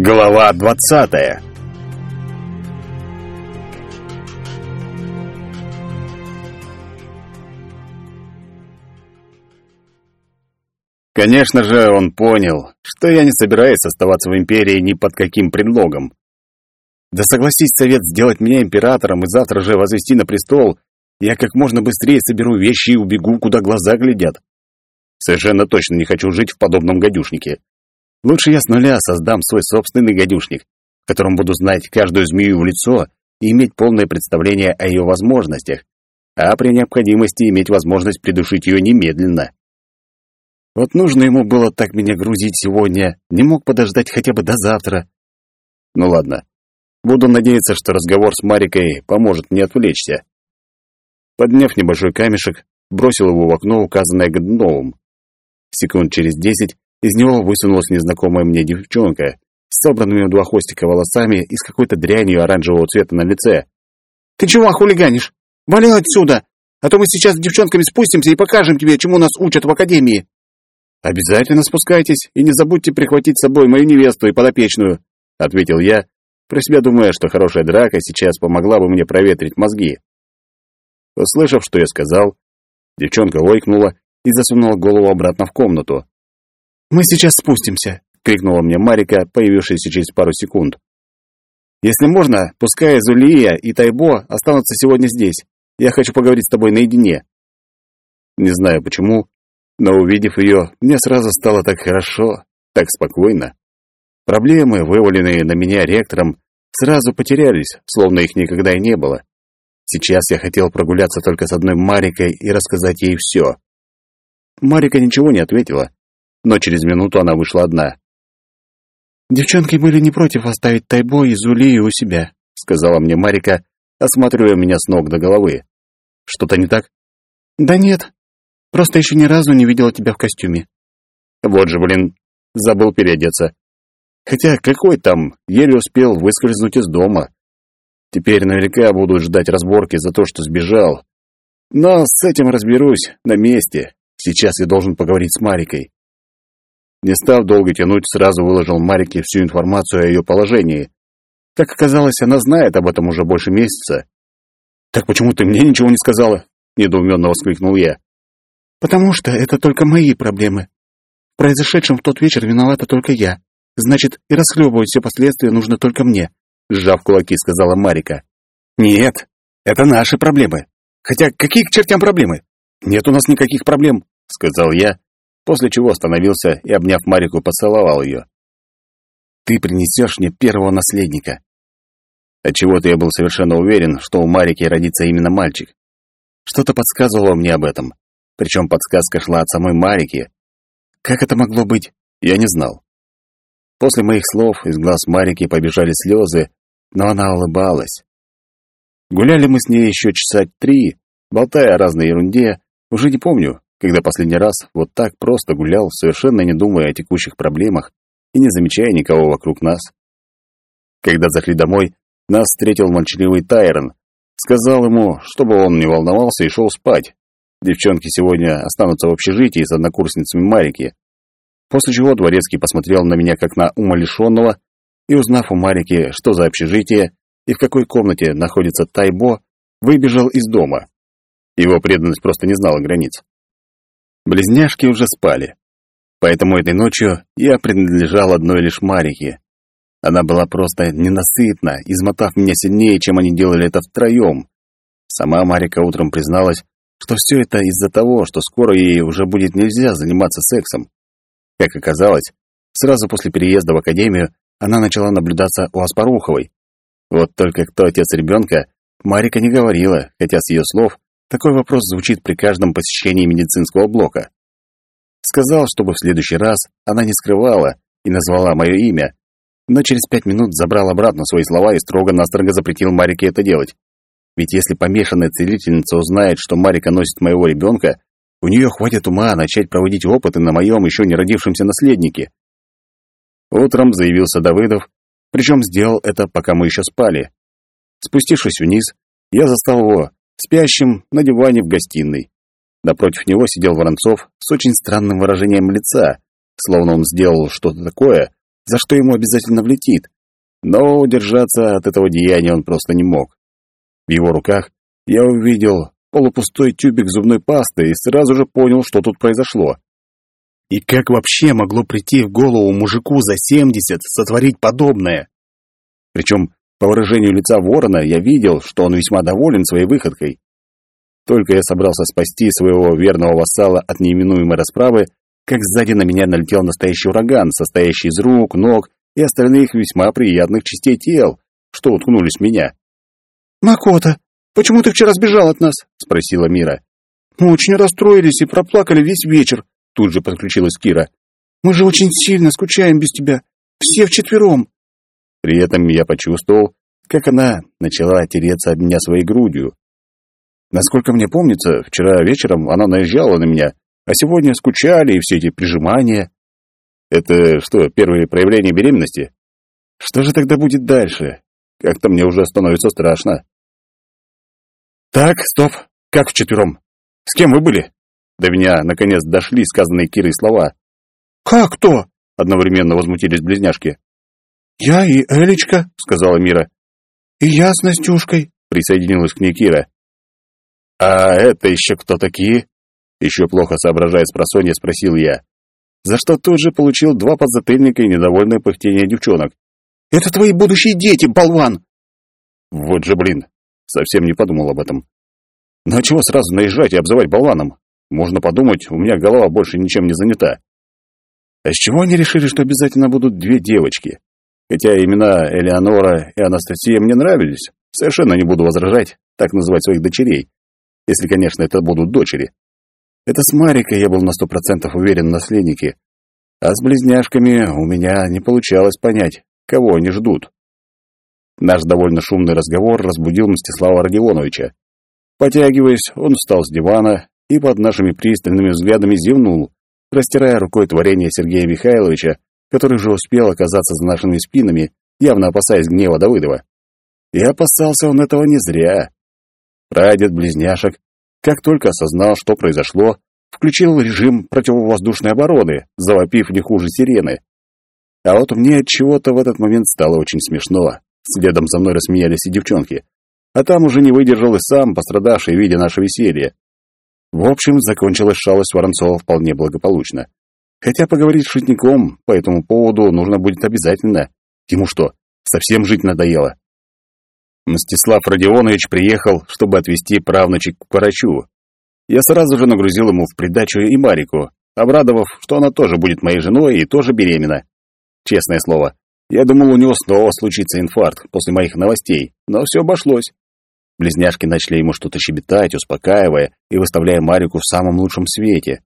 Глава двадцатая Конечно же, он понял, что я не собираюсь оставаться в империи ни под каким предлогом. Да согласись совет сделать меня императором и завтра же возвести на престол, я как можно быстрее соберу вещи и убегу, куда глаза глядят. Совершенно точно не хочу жить в подобном гадюшнике. Лучше я с нуля создам свой собственный гадюшник, в котором буду знать каждую змею в лицо и иметь полное представление о ее возможностях, а при необходимости иметь возможность придушить ее немедленно. Вот нужно ему было так меня грузить сегодня, не мог подождать хотя бы до завтра. Ну ладно, буду надеяться, что разговор с Марикой поможет мне отвлечься. Подняв небольшой камешек, бросил его в окно, указанное Годуновым. Секунд через десять из него высунулась незнакомая мне девчонка с собранными в два хвостика волосами и с какой-то дрянью оранжевого цвета на лице. «Ты чего хулиганишь? Вали отсюда, а то мы сейчас с девчонками спустимся и покажем тебе, чему нас учат в академии». «Обязательно спускайтесь и не забудьте прихватить с собой мою невесту и подопечную», — ответил я, про себя думая, что хорошая драка сейчас помогла бы мне проветрить мозги. Услышав, что я сказал, девчонка ойкнула и засунула голову обратно в комнату. «Мы сейчас спустимся!» — крикнула мне Марика, появившаяся через пару секунд. «Если можно, пускай Зулия и Тайбо останутся сегодня здесь. Я хочу поговорить с тобой наедине». Не знаю почему, но увидев ее, мне сразу стало так хорошо, так спокойно. Проблемы, вываленные на меня ректором, сразу потерялись, словно их никогда и не было. Сейчас я хотел прогуляться только с одной Марикой и рассказать ей все. Марика ничего не ответила, но через минуту она вышла одна. «Девчонки были не против оставить Тайбо и Зулию у себя», — сказала мне Марика, осматривая меня с ног до головы. «Что-то не так?» «Да нет, просто еще ни разу не видела тебя в костюме». «Вот же, блин, забыл переодеться. Хотя какой там, еле успел выскользнуть из дома. Теперь наверняка будут ждать разборки за то, что сбежал. Но с этим разберусь на месте. Сейчас я должен поговорить с Марикой. Не став долго тянуть, сразу выложил Марике всю информацию о ее положении. Как оказалось, она знает об этом уже больше месяца. «Так почему ты мне ничего не сказала?» — недоуменно воскликнул я. «Потому что это только мои проблемы. В произошедшем в тот вечер виновата только я. Значит, и расхлебывать все последствия нужно только мне», — сжав кулаки, сказала Марика. «Нет, это наши проблемы. Хотя какие к чертям проблемы? Нет у нас никаких проблем», — сказал я, после чего остановился и, обняв Марику, поцеловал ее. «Ты принесешь мне первого наследника». Отчего-то я был совершенно уверен, что у Марики родится именно мальчик. Что-то подсказывало мне об этом, причем подсказка шла от самой Марики. Как это могло быть, я не знал. После моих слов из глаз Марики побежали слезы, но она улыбалась. Гуляли мы с ней еще часа три, болтая о разной ерунде, уже не помню, когда последний раз вот так просто гулял, совершенно не думая о текущих проблемах и не замечая никого вокруг нас. Когда зашли домой, нас встретил молчаливый Тайрон. Сказал ему, чтобы он не волновался и шел спать. Девчонки сегодня останутся в общежитии с однокурсницами Марики. После чего Дворецкий посмотрел на меня как на умалишенного и, узнав у Марики, что за общежитие и в какой комнате находится Тайбо, выбежал из дома. Его преданность просто не знала границ. Близняшки уже спали. Поэтому этой ночью я принадлежал одной лишь Марике. Она была просто ненасытна, измотав меня сильнее, чем они делали это втроем. Сама Марика утром призналась, что все это из-за того, что скоро ей уже будет нельзя заниматься сексом. Как оказалось, сразу после переезда в академию она начала наблюдаться у Аспаруховой. Вот только кто отец ребенка, Марика не говорила, хотя с ее слов такой вопрос звучит при каждом посещении медицинского блока. Сказал, чтобы в следующий раз она не скрывала и назвала мое имя, но через пять минут забрал обратно свои слова и строго-настрого запретил Марике это делать. Ведь если помешанная целительница узнает, что Марика носит моего ребенка, у нее хватит ума начать проводить опыты на моем еще не родившемся наследнике. Утром заявился Давыдов, причем сделал это, пока мы еще спали. Спустившись вниз, я застал его спящим на диване в гостиной. Напротив него сидел Воронцов с очень странным выражением лица, словно он сделал что-то такое, за что ему обязательно влетит. Но удержаться от этого деяния он просто не мог. В его руках я увидел полупустой тюбик зубной пасты и сразу же понял, что тут произошло. И как вообще могло прийти в голову мужику за семьдесят сотворить подобное? Причем по выражению лица ворона я видел, что он весьма доволен своей выходкой. Только я собрался спасти своего верного вассала от неименуемой расправы, как сзади на меня налетел настоящий ураган, состоящий из рук, ног и остальных весьма приятных частей тел, что уткнулись в меня. «Макота, почему ты вчера сбежал от нас?» — спросила Мира. «Мы очень расстроились и проплакали весь вечер», — тут же подключилась Кира. «Мы же очень сильно скучаем без тебя. Все вчетвером». При этом я почувствовал, как она начала тереться об меня своей грудью. Насколько мне помнится, вчера вечером она наезжала на меня, а сегодня скучали и все эти прижимания. Это что, первые проявления беременности? Что же тогда будет дальше? Как-то мне уже становится страшно. Так, стоп. Как вчетвером? С кем вы были? До меня, наконец, дошли сказанные Кирой слова. «Как кто?» — одновременно возмутились близняшки. «Я и Элечка», — сказала Мира. «И я с Настюшкой», — присоединилась к ней Кира. «А это еще кто такие?» Еще плохо соображая с просонья, спросил я. За что тут же получил два подзатыльника и недовольное пыхтение девчонок. «Это твои будущие дети, болван!» Вот же блин, совсем не подумал об этом. Ну а чего сразу наезжать и обзывать болваном? Можно подумать, у меня голова больше ничем не занята. А с чего они решили, что обязательно будут две девочки? Хотя имена Элеонора и Анастасия мне нравились, совершенно не буду возражать, так называть своих дочерей, если, конечно, это будут дочери. Это с Марикой я был на сто процентов уверен в наследнике, а с близняшками у меня не получалось понять, кого они ждут. Наш довольно шумный разговор разбудил Мстислава Родионовича. Потягиваясь, он встал с дивана и под нашими пристальными взглядами зевнул, растирая рукой творение Сергея Михайловича, который же успел оказаться за нашими спинами, явно опасаясь гнева Давыдова. И опасался он этого не зря. Прадед близняшек, как только осознал, что произошло, включил режим противовоздушной обороны, завопив не хуже сирены. А вот мне от чего-то в этот момент стало очень смешно. Следом за мной рассмеялись и девчонки. А там уже не выдержал и сам, пострадавший, видя наше веселье. В общем, закончилась шалость Воронцова вполне благополучно. Хотя поговорить с шутником по этому поводу нужно будет обязательно. Ему что, совсем жить надоело? Мстислав Родионович приехал, чтобы отвезти правнучек к врачу. Я сразу же нагрузил ему в придачу и Марику, обрадовав, что она тоже будет моей женой и тоже беременна. Честное слово, я думал, у него снова случится инфаркт после моих новостей, но все обошлось. Близняшки начали ему что-то щебетать, успокаивая и выставляя Марику в самом лучшем свете.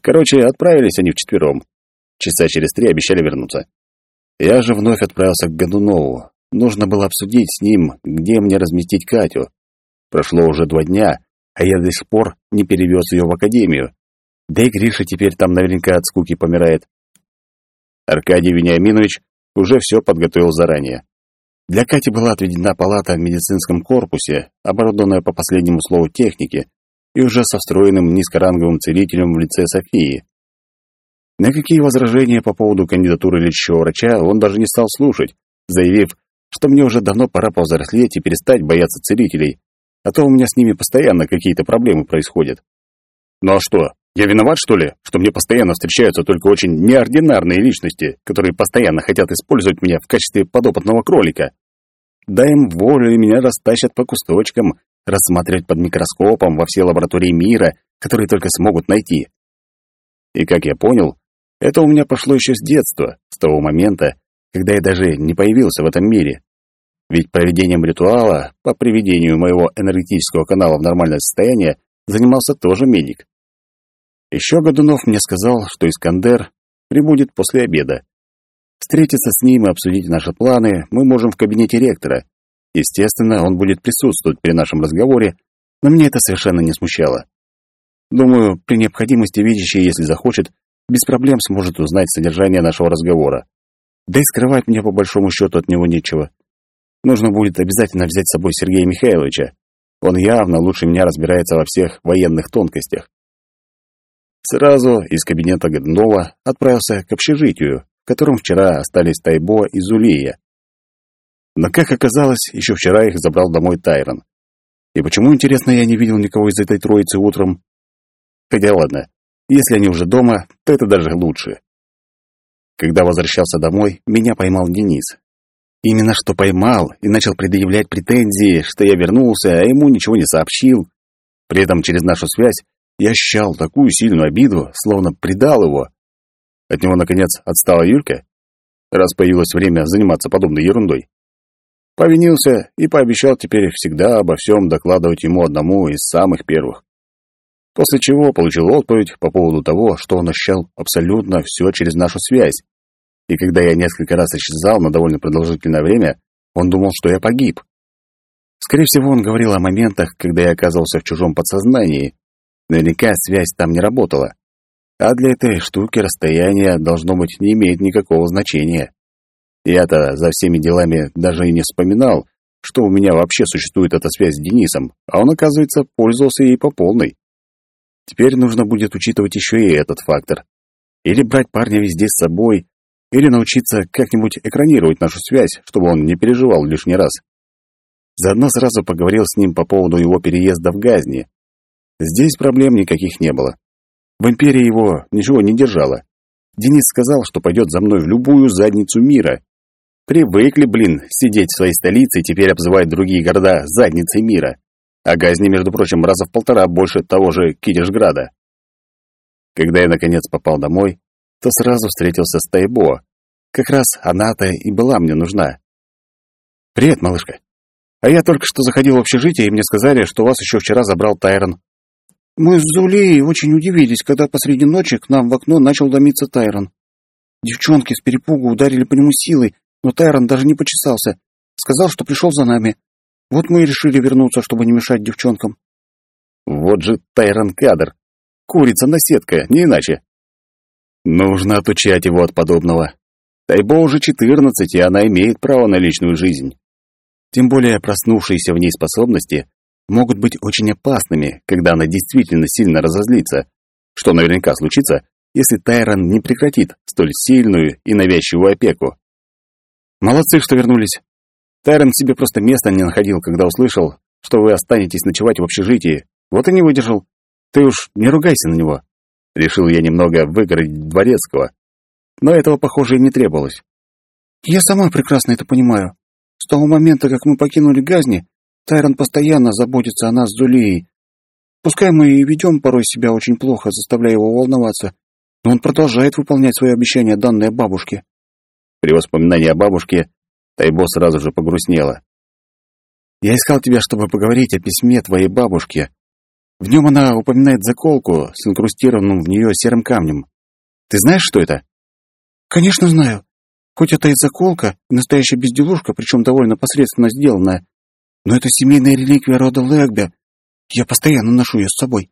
Короче, отправились они вчетвером. Часа через три обещали вернуться. Я же вновь отправился к Годунову. Нужно было обсудить с ним, где мне разместить Катю. Прошло уже два дня, а я до сих пор не перевез ее в академию. Да и Гриша теперь там наверняка от скуки помирает. Аркадий Вениаминович уже все подготовил заранее. Для Кати была отведена палата в медицинском корпусе, оборудованная по последнему слову техники, и уже со встроенным низкоранговым целителем в лице Софии. На какие возражения по поводу кандидатуры лечащего врача он даже не стал слушать, заявив, что мне уже давно пора повзрослеть и перестать бояться целителей, а то у меня с ними постоянно какие-то проблемы происходят. Ну а что, я виноват, что ли, что мне постоянно встречаются только очень неординарные личности, которые постоянно хотят использовать меня в качестве подопытного кролика? Дай им волю, и меня растащат по кусточкам, рассматривать под микроскопом во все лаборатории мира, которые только смогут найти. И как я понял, это у меня пошло еще с детства, с того момента, когда я даже не появился в этом мире. Ведь проведением ритуала по приведению моего энергетического канала в нормальное состояние занимался тоже медик. Еще Годунов мне сказал, что Искандер прибудет после обеда. Встретиться с ним и обсудить наши планы мы можем в кабинете ректора. Естественно, он будет присутствовать при нашем разговоре, но мне это совершенно не смущало. Думаю, при необходимости видящий, если захочет, без проблем сможет узнать содержание нашего разговора. Да и скрывать мне по большому счету от него нечего. Нужно будет обязательно взять с собой Сергея Михайловича. Он явно лучше меня разбирается во всех военных тонкостях. Сразу из кабинета Годунова отправился к общежитию, котором вчера остались Тайбо и Зулия. Но, как оказалось, еще вчера их забрал домой Тайрон. И почему, интересно, я не видел никого из этой троицы утром? Хотя ладно, если они уже дома, то это даже лучше. Когда возвращался домой, меня поймал Денис. Именно что поймал и начал предъявлять претензии, что я вернулся, а ему ничего не сообщил. При этом через нашу связь я ощущал такую сильную обиду, словно предал его. От него, наконец, отстала Юлька, раз появилось время заниматься подобной ерундой. Повинился и пообещал теперь всегда обо всем докладывать ему одному из самых первых. После чего получил отповедь по поводу того, что он ощущал абсолютно все через нашу связь. И когда я несколько раз исчезал на довольно продолжительное время, он думал, что я погиб. Скорее всего, он говорил о моментах, когда я оказывался в чужом подсознании. Наверняка связь там не работала. А для этой штуки расстояние, должно быть, не имеет никакого значения. Я-то за всеми делами даже и не вспоминал, что у меня вообще существует эта связь с Денисом, а он, оказывается, пользовался ей по полной. Теперь нужно будет учитывать еще и этот фактор. Или брать парня везде с собой, или научиться как-нибудь экранировать нашу связь, чтобы он не переживал лишний раз. Заодно сразу поговорил с ним по поводу его переезда в Газни. Здесь проблем никаких не было. В империи его ничего не держало. Денис сказал, что пойдет за мной в любую задницу мира. Привыкли, блин, сидеть в своей столице и теперь обзывать другие города задницей мира. А Газни, между прочим, раза в полтора больше того же Китежграда. Когда я, наконец, попал домой, то сразу встретился с Тайбо. Как раз она-то и была мне нужна. «Привет, малышка. А я только что заходил в общежитие, и мне сказали, что вас еще вчера забрал Тайрон». Мы с Зулей очень удивились, когда посреди ночи к нам в окно начал домиться Тайрон. Девчонки с перепугу ударили по нему силой, но Тайрон даже не почесался. Сказал, что пришел за нами. Вот мы и решили вернуться, чтобы не мешать девчонкам. Вот же Тайрон кадр. Курица-наседка, не иначе. Нужно отучать его от подобного. Тайбо уже четырнадцать, и она имеет право на личную жизнь. Тем более проснувшиеся в ней способности могут быть очень опасными, когда она действительно сильно разозлится, что наверняка случится, если Тайрон не прекратит столь сильную и навязчивую опеку. Молодцы, что вернулись. Тайрон себе просто места не находил, когда услышал, что вы останетесь ночевать в общежитии. Вот и не выдержал. Ты уж не ругайся на него. Решил я немного выгородить Дворецкого. Но этого, похоже, и не требовалось. Я сама прекрасно это понимаю. С того момента, как мы покинули Газни, Тайрон постоянно заботится о нас с Зулией. Пускай мы и ведем порой себя очень плохо, заставляя его волноваться, но он продолжает выполнять свои обещания, данные бабушке. При воспоминании о бабушке Тайбо сразу же погрустнела. «Я искал тебя, чтобы поговорить о письме твоей бабушке. В нем она упоминает заколку с инкрустированным в нее серым камнем. Ты знаешь, что это?» «Конечно знаю. Хоть это и заколка, настоящая безделушка, причем довольно посредственно сделанная, но это семейная реликвия рода Лэгбе. Я постоянно ношу ее с собой.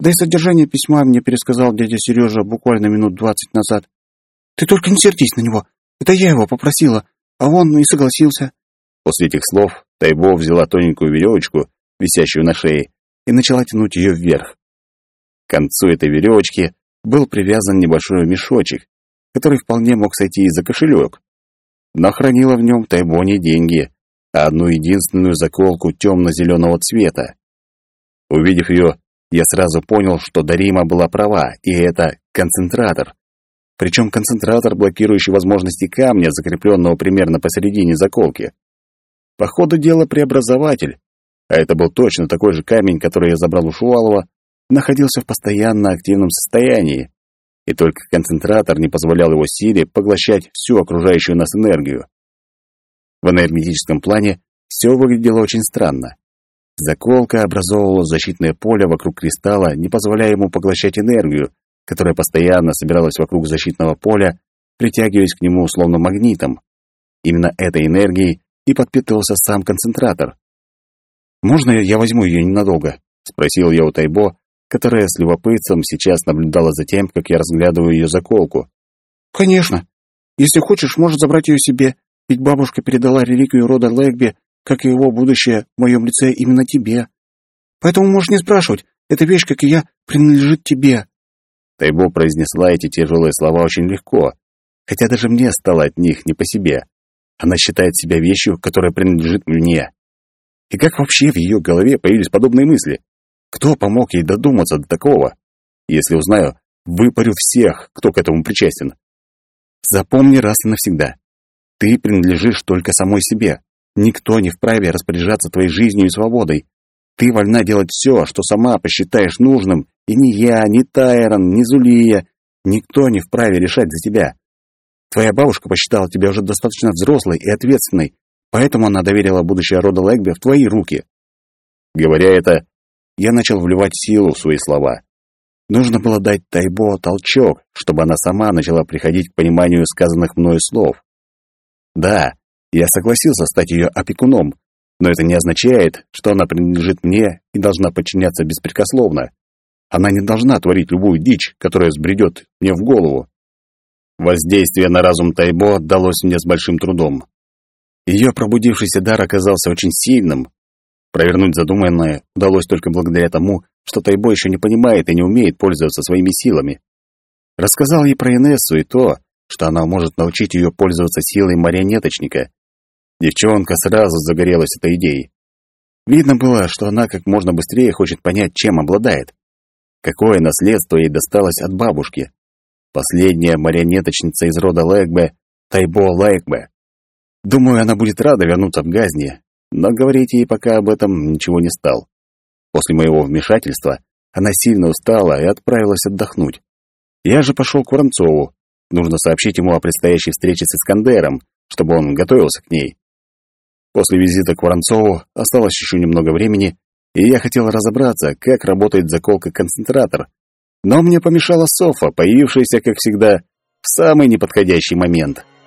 Да и содержание письма мне пересказал дядя Сережа буквально минут двадцать назад. Ты только не сердись на него. Это я его попросила, а он и согласился. После этих слов Тайбо взяла тоненькую веревочку, висящую на шее, и начала тянуть ее вверх. К концу этой веревочки был привязан небольшой мешочек, который вполне мог сойти и за кошелек. Но хранила в нем Тайбо не деньги, а одну единственную заколку темно-зеленого цвета. Увидев ее, я сразу понял, что Дарима была права, и это концентратор. Причем концентратор, блокирующий возможности камня, закрепленного примерно посередине заколки. По ходу дела преобразователь, а это был точно такой же камень, который я забрал у Шувалова, находился в постоянно активном состоянии, и только концентратор не позволял его силе поглощать всю окружающую нас энергию. В энергетическом плане все выглядело очень странно. Заколка образовывала защитное поле вокруг кристалла, не позволяя ему поглощать энергию, которая постоянно собиралась вокруг защитного поля, притягиваясь к нему условно магнитом. Именно этой энергией и подпитывался сам концентратор. «Можно я возьму ее ненадолго?» — спросил я у Тайбо, которая с любопытством сейчас наблюдала за тем, как я разглядываю ее заколку. «Конечно. Если хочешь, можешь забрать ее себе, ведь бабушка передала реликвию рода Лэгби, как и его будущее, в моем лице именно тебе. Поэтому можешь не спрашивать, эта вещь, как и я, принадлежит тебе». Тайбо произнесла эти тяжелые слова очень легко, хотя даже мне стало от них не по себе. Она считает себя вещью, которая принадлежит мне. И как вообще в ее голове появились подобные мысли? Кто помог ей додуматься до такого? Если узнаю, выпарю всех, кто к этому причастен. Запомни раз и навсегда. Ты принадлежишь только самой себе. Никто не вправе распоряжаться твоей жизнью и свободой. Ты вольна делать все, что сама посчитаешь нужным, и ни я, ни Тайрон, ни Зулия, никто не вправе решать за тебя. Твоя бабушка посчитала тебя уже достаточно взрослой и ответственной, поэтому она доверила будущее рода Лэгби в твои руки. Говоря это, я начал вливать силу в свои слова. Нужно было дать Тайбо толчок, чтобы она сама начала приходить к пониманию сказанных мною слов. Да, я согласился стать ее опекуном, но это не означает, что она принадлежит мне и должна подчиняться беспрекословно. Она не должна творить любую дичь, которая сбредет мне в голову. Воздействие на разум Тайбо далось мне с большим трудом. Ее пробудившийся дар оказался очень сильным. Провернуть задуманное удалось только благодаря тому, что Тайбо еще не понимает и не умеет пользоваться своими силами. Рассказал ей про Инессу и то, что она может научить ее пользоваться силой марионеточника. Девчонка сразу загорелась этой идеей. Видно было, что она как можно быстрее хочет понять, чем обладает. Какое наследство ей досталось от бабушки. Последняя марионеточница из рода Лэгбе — Тайбо Лэгбе. Думаю, она будет рада вернуться в Газни, но говорить ей пока об этом ничего не стал. После моего вмешательства она сильно устала и отправилась отдохнуть. Я же пошел к Воронцову. Нужно сообщить ему о предстоящей встрече с Искандером, чтобы он готовился к ней. После визита к Воронцову осталось еще немного времени, и я хотел разобраться, как работает заколка-концентратор. Но мне помешала Софа, появившаяся, как всегда, в самый неподходящий момент —